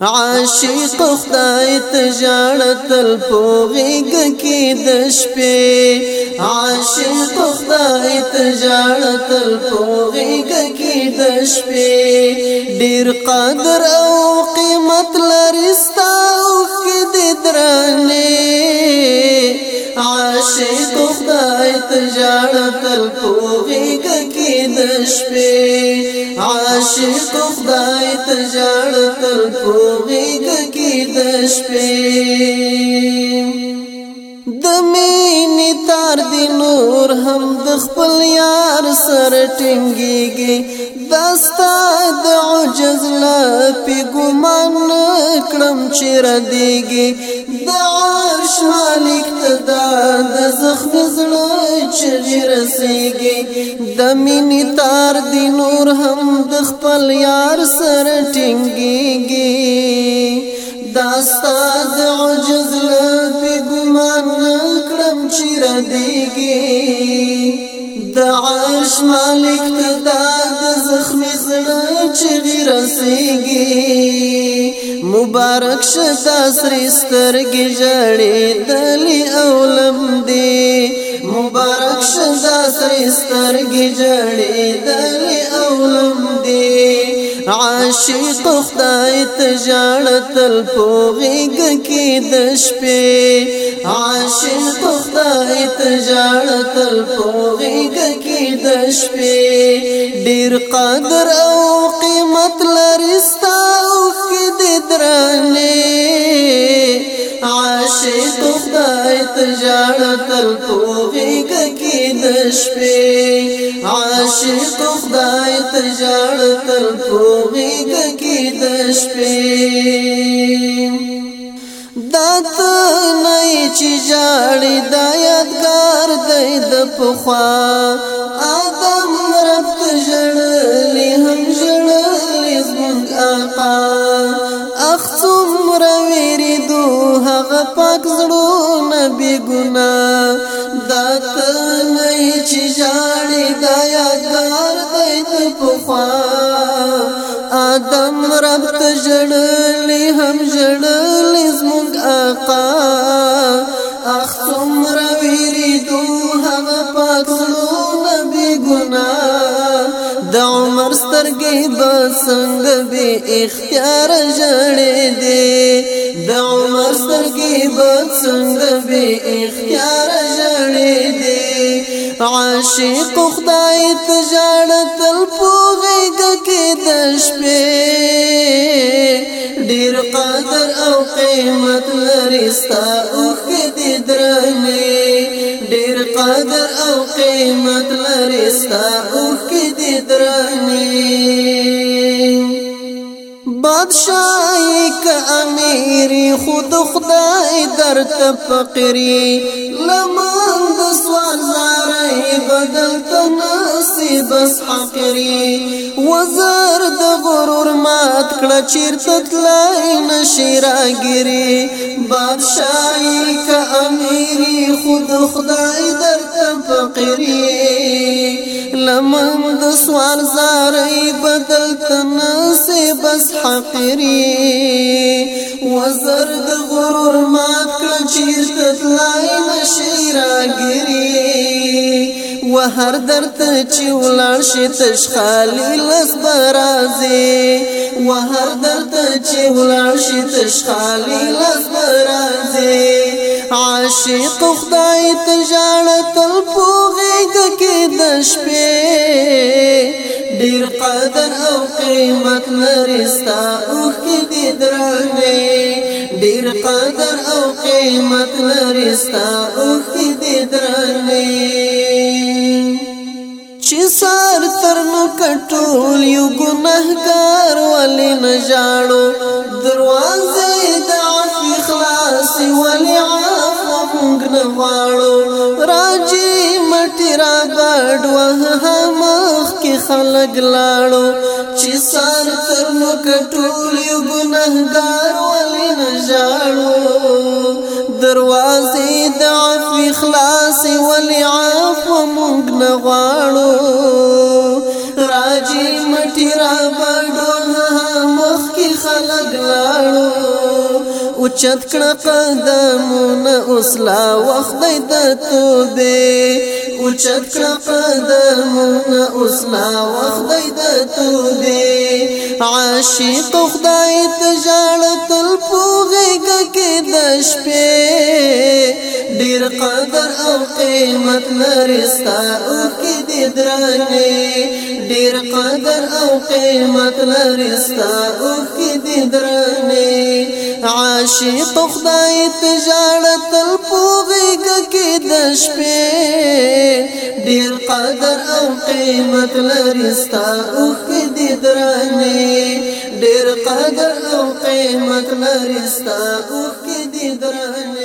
عاشق خدای تجاړ تل پوغیګ کی د شپې عاشق خدای تجاړ تل پوغیګ کی د شپې ډیر قدر او قیمت لري تجاړه تل پوغېګ کې د شپې عاشق خدای تجاړه تل پوغېګ کې د شپې د مینې تار دی نور هم د خپل یار سره ټینګيږي دستا د عجز لا پی ګمان کړم چې ردیږي د عرش مالک تدا د زخم زړه چې رسیږي د مینې تار دی نور هم د خپل یار سره ټینګيږي داستا د عجز لا پی ګمان کړم چې ردیږي د عرش مالک ته د زخمی زړه چغې رسېږي مبارک شتا سری سترګې ژړې دلی او لمدې مبارک شتا سری سترګې ژړې دلی او لمدې عاشق خدای ته ژړ تل پوغېګ کې د شپې عاشق خدای ته ژړ تل پوغېګ کې د شپې ډېر قدر او قیمت لري جاړه تر توغې کې د شپې عاشق خدای ته جاړه تر توغې کې د شپې دات نه چې جاړي د یادګار د پخوا ادم رب ژړلې هم ژړلې زمونږ آقا اخ څومره هغه پاک زړو نبی ګنا دا ته نه چې جاړي دا یادګار دی ته پخوا آدم رب ته جړلې هم جړلې زموږ آقا اخ څومره ویریدو هغه پاک زړو نبی ګنا د عمر سترګې به څنګه به اختیار جړ څنګه به اختیار جړې دي عاشق خدای تجارت الفوغی دکی پوغه کې د قدر او قیمت لرستا ستا او دې درنه ډیر قدر او قیمت لرستا ستا او دې درنه بادشاہی کا امیری خود خدای در تفقری لمن دسوار زاری بدل تناسی بس حقری وزر د غرور مات کړه چیرته تلای نشیراګری بادشاہی کا امیری خود خدای در تفقری لمن د سوال زاري بدل تناسي بس حقيري وزر د غرور ما کړ چیر تلای نشي راګري وهر درته چې ولړ شي تشخالي لس برازي وهر درته چې ولړ شي تشخالي لس برازي عاشق خدای ته ژړه تل پوغېږه کې د شپې ډېر قدر او قیمت لري ستا اوښکې دي درنې ډېر قدر او قیمت لري ستا اوښکې دي درنې چې سار تر نو کټول یو ګناهګار ولې نه ژاړو دروازه د عفو خلاص ولې منګ نه غواړو راځي مټی را غاډ وه مخ کې خلګ لاړو چې سان تر نو کټول یو ګناهګار ولې نه ژاړو دروازې د عفو خلاص ولې عفو منګ نه غواړو راځي مټی را غاډ اوچت کړه قدمونه اوس لا وخت دی د توبې اوچت کړه قدمونه اوس لا وخت دی د توبې عاشق خدای ته ژړ تل پوغېګ کې د شپې ډېر قدر او قیمت لري ستا او کې د درنې ډېر قدر او قیمت لري ستا او کې د درنې عاشق خدای تجاره تل پوغیګ کې د شپې ډیر قدر او قیمت لري ستا اوخ دې درانه ډیر قدر او قیمت لري ستا اوخ دې درانه